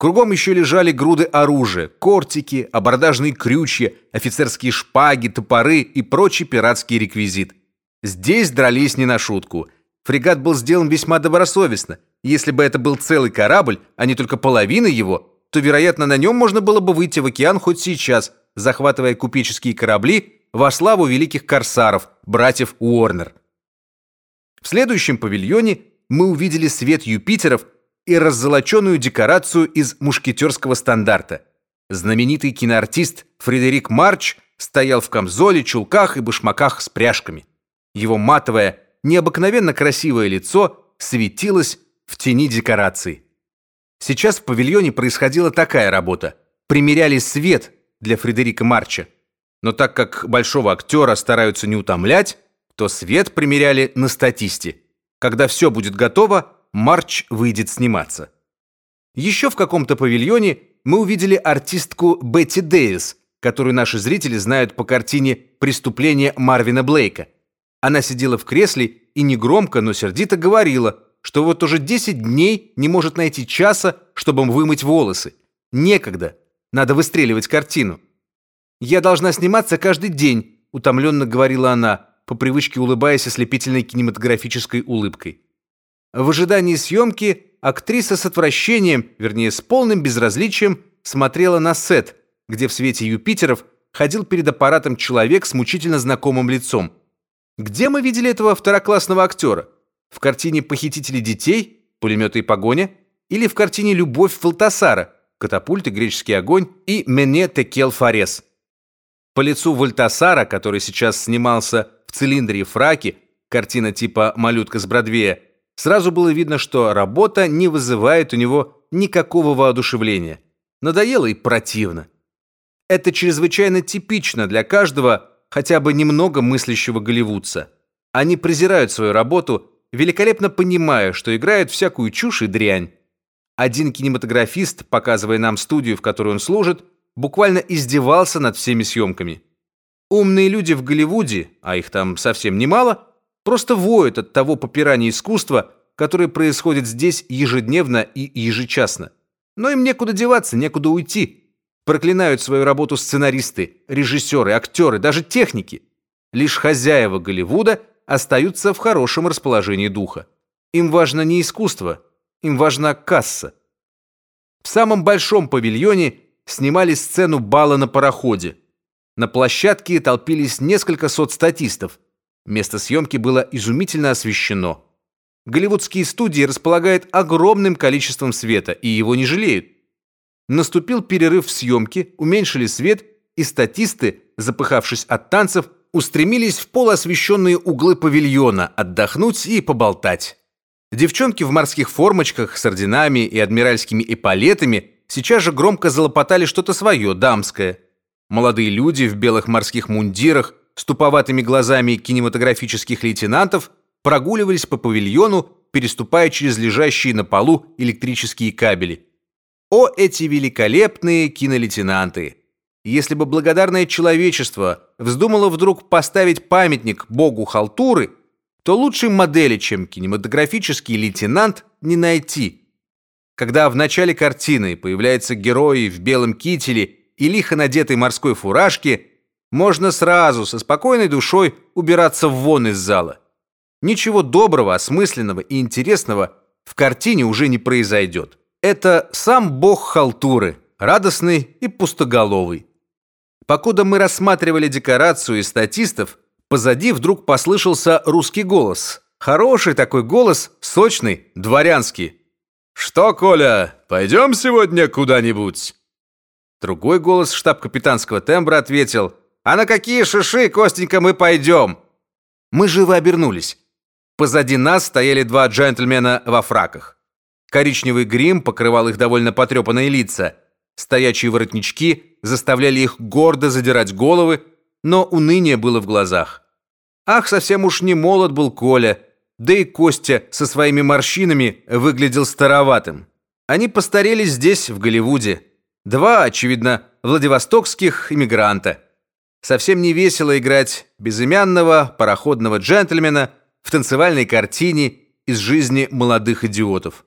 Кругом еще лежали груды оружия, кортики, абордажные крючья, офицерские шпаги, топоры и прочий пиратский реквизит. Здесь дрались не на шутку. Фрегат был сделан весьма добросовестно. Если бы это был целый корабль, а не только половина его, то, вероятно, на нем можно было бы выйти в океан хоть сейчас, захватывая купеческие корабли во славу великих корсаров, братьев Уорнер. В следующем павильоне мы увидели свет Юпитеров и раззолоченную декорацию из мушкетерского стандарта. Знаменитый киноартист Фредерик Марч стоял в камзоле, чулках и башмаках с пряжками. Его матовое, необыкновенно красивое лицо светилось в тени декораций. Сейчас в павильоне происходила такая работа. Примеряли свет для Фредерика Марча. Но так как большого актера стараются не утомлять, то свет примеряли на статисте. Когда все будет готово, Марч выйдет сниматься. Еще в каком-то павильоне мы увидели артистку Бетти Дэвис, которую наши зрители знают по картине «Преступление Марвина Блейка». Она сидела в кресле и негромко, но сердито говорила, что вот уже 10 дней не может найти часа, чтобы вымыть волосы. Некогда. Надо выстреливать картину. «Я должна сниматься каждый день», — утомленно говорила она, по привычке улыбаясь ослепительной кинематографической улыбкой. В ожидании съемки актриса с отвращением, вернее, с полным безразличием, смотрела на сет, где в свете Юпитеров ходил перед аппаратом человек с мучительно знакомым лицом. Где мы видели этого второклассного актера? В картине «Похитители детей», «Пулеметы и погоня» или в картине «Любовь Фалтасара», «Катапульты», «Греческий огонь» и «Мене Текел Фарес». По лицу Вольтасара, который сейчас снимался в цилиндре и фраке, картина типа «Малютка с Бродвея», сразу было видно, что работа не вызывает у него никакого воодушевления. Надоело и противно. Это чрезвычайно типично для каждого хотя бы немного мыслящего голливудца. Они презирают свою работу, великолепно понимая, что играют всякую чушь и дрянь. Один кинематографист, показывая нам студию, в которой он служит, буквально издевался над всеми съемками. Умные люди в Голливуде, а их там совсем немало, просто воют от того попирания искусства, которое происходит здесь ежедневно и ежечасно. Но им некуда деваться, некуда уйти. Проклинают свою работу сценаристы, режиссеры, актеры, даже техники. Лишь хозяева Голливуда остаются в хорошем расположении духа. Им важно не искусство, им важна касса. В самом большом павильоне снимали сцену бала на пароходе. На площадке толпились несколько сот статистов. Место съемки было изумительно освещено. Голливудские студии располагают огромным количеством света, и его не жалеют. Наступил перерыв в съемке, уменьшили свет, и статисты, запыхавшись от танцев, устремились в полуосвещенные углы павильона отдохнуть и поболтать. Девчонки в морских формочках с орденами и адмиральскими эполетами сейчас же громко залопотали что-то свое, дамское. Молодые люди в белых морских мундирах с туповатыми глазами кинематографических лейтенантов прогуливались по павильону, переступая через лежащие на полу электрические кабели. О, эти великолепные кинолейтенанты! Если бы благодарное человечество вздумало вдруг поставить памятник богу халтуры, то лучшей модели, чем кинематографический лейтенант, не найти – когда в начале картины появляется герой в белом кителе и лихо надетой морской фуражке, можно сразу со спокойной душой убираться вон из зала. Ничего доброго, осмысленного и интересного в картине уже не произойдет. Это сам бог халтуры, радостный и пустоголовый. Покуда мы рассматривали декорацию и статистов, позади вдруг послышался русский голос. Хороший такой голос, сочный, дворянский. «Что, Коля, пойдем сегодня куда-нибудь?» Другой голос штаб-капитанского тембра ответил, «А на какие шиши, Костенька, мы пойдем?» Мы живо обернулись. Позади нас стояли два джентльмена во фраках. Коричневый грим покрывал их довольно потрепанные лица. Стоячие воротнички заставляли их гордо задирать головы, но уныние было в глазах. Ах, совсем уж не молод был Коля, да и Костя со своими морщинами выглядел староватым. Они постарели здесь, в Голливуде. Два, очевидно, владивостокских иммигранта. Совсем не весело играть безымянного пароходного джентльмена в танцевальной картине из жизни молодых идиотов.